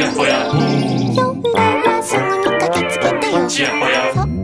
ちやほや。呼んだらすぐに駆けつけたよ。ちやほや。